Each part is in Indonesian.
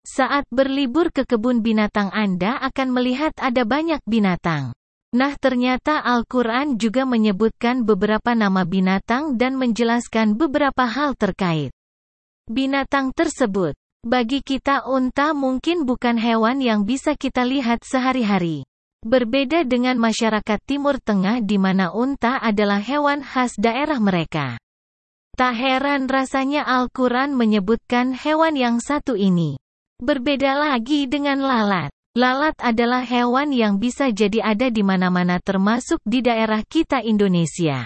Saat berlibur ke kebun binatang Anda akan melihat ada banyak binatang. Nah ternyata Al-Quran juga menyebutkan beberapa nama binatang dan menjelaskan beberapa hal terkait binatang tersebut. Bagi kita unta mungkin bukan hewan yang bisa kita lihat sehari-hari. Berbeda dengan masyarakat Timur Tengah di mana unta adalah hewan khas daerah mereka. Tak heran rasanya Al-Quran menyebutkan hewan yang satu ini. Berbeda lagi dengan lalat. Lalat adalah hewan yang bisa jadi ada di mana-mana termasuk di daerah kita Indonesia.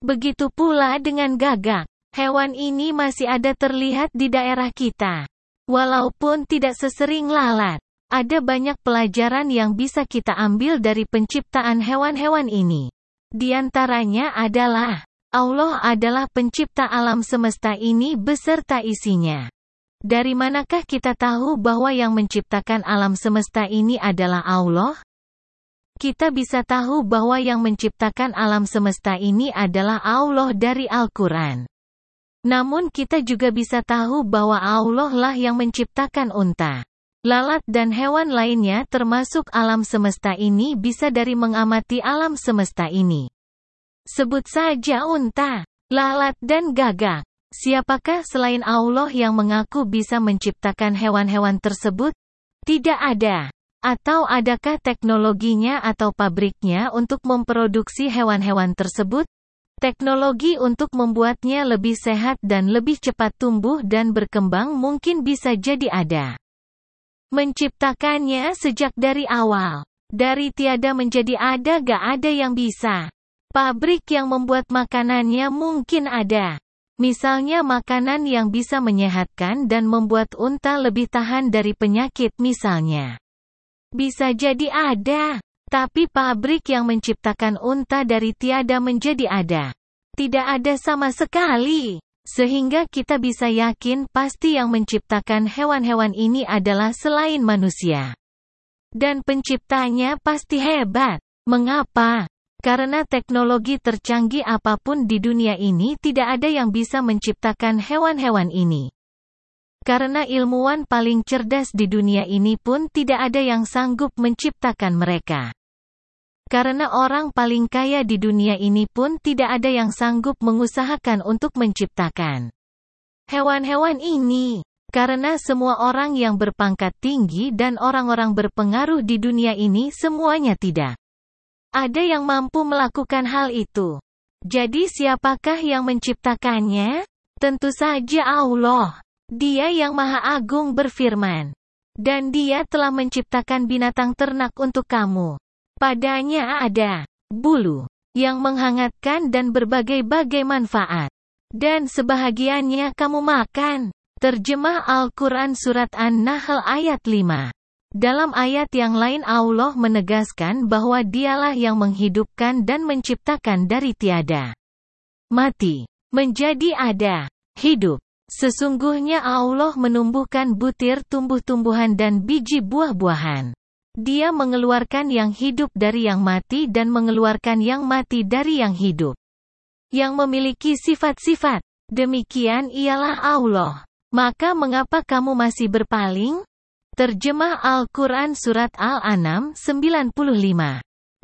Begitu pula dengan gagak. Hewan ini masih ada terlihat di daerah kita. Walaupun tidak sesering lalat, ada banyak pelajaran yang bisa kita ambil dari penciptaan hewan-hewan ini. Di antaranya adalah, Allah adalah pencipta alam semesta ini beserta isinya. Dari manakah kita tahu bahwa yang menciptakan alam semesta ini adalah Allah? Kita bisa tahu bahwa yang menciptakan alam semesta ini adalah Allah dari Al-Quran. Namun kita juga bisa tahu bahwa Allah lah yang menciptakan unta. Lalat dan hewan lainnya termasuk alam semesta ini bisa dari mengamati alam semesta ini. Sebut saja unta, lalat dan gagak. Siapakah selain Allah yang mengaku bisa menciptakan hewan-hewan tersebut? Tidak ada. Atau adakah teknologinya atau pabriknya untuk memproduksi hewan-hewan tersebut? Teknologi untuk membuatnya lebih sehat dan lebih cepat tumbuh dan berkembang mungkin bisa jadi ada. Menciptakannya sejak dari awal. Dari tiada menjadi ada gak ada yang bisa. Pabrik yang membuat makanannya mungkin ada. Misalnya makanan yang bisa menyehatkan dan membuat unta lebih tahan dari penyakit misalnya. Bisa jadi ada. Tapi pabrik yang menciptakan unta dari tiada menjadi ada. Tidak ada sama sekali. Sehingga kita bisa yakin pasti yang menciptakan hewan-hewan ini adalah selain manusia. Dan penciptanya pasti hebat. Mengapa? Karena teknologi tercanggih apa pun di dunia ini tidak ada yang bisa menciptakan hewan-hewan ini. Karena ilmuwan paling cerdas di dunia ini pun tidak ada yang sanggup menciptakan mereka. Karena orang paling kaya di dunia ini pun tidak ada yang sanggup mengusahakan untuk menciptakan hewan-hewan ini. Karena semua orang yang berpangkat tinggi dan orang-orang berpengaruh di dunia ini semuanya tidak ada yang mampu melakukan hal itu. Jadi siapakah yang menciptakannya? Tentu saja Allah. Dia yang maha agung berfirman. Dan dia telah menciptakan binatang ternak untuk kamu. Padanya ada bulu yang menghangatkan dan berbagai-bagai manfaat. Dan sebahagiannya kamu makan. Terjemah Al-Quran Surat An-Nahl ayat 5 dalam ayat yang lain Allah menegaskan bahwa dialah yang menghidupkan dan menciptakan dari tiada. Mati. Menjadi ada. Hidup. Sesungguhnya Allah menumbuhkan butir tumbuh-tumbuhan dan biji buah-buahan. Dia mengeluarkan yang hidup dari yang mati dan mengeluarkan yang mati dari yang hidup. Yang memiliki sifat-sifat. Demikian ialah Allah. Maka mengapa kamu masih berpaling? Terjemah Al-Quran Surat Al-An'am 95.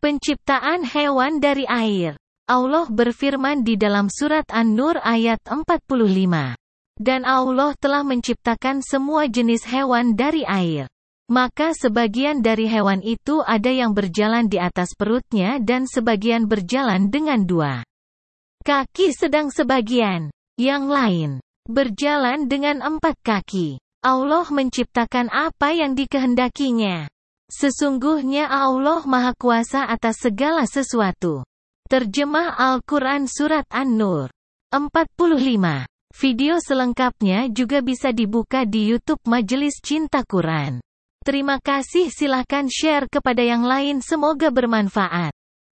Penciptaan hewan dari air. Allah berfirman di dalam Surat An-Nur ayat 45. Dan Allah telah menciptakan semua jenis hewan dari air. Maka sebagian dari hewan itu ada yang berjalan di atas perutnya dan sebagian berjalan dengan dua kaki sedang sebagian, yang lain, berjalan dengan empat kaki. Allah menciptakan apa yang dikehendakinya. Sesungguhnya Allah Maha Kuasa atas segala sesuatu. Terjemah Al-Quran Surat An-Nur 45. Video selengkapnya juga bisa dibuka di YouTube Majelis Cinta Quran. Terima kasih silakan share kepada yang lain semoga bermanfaat.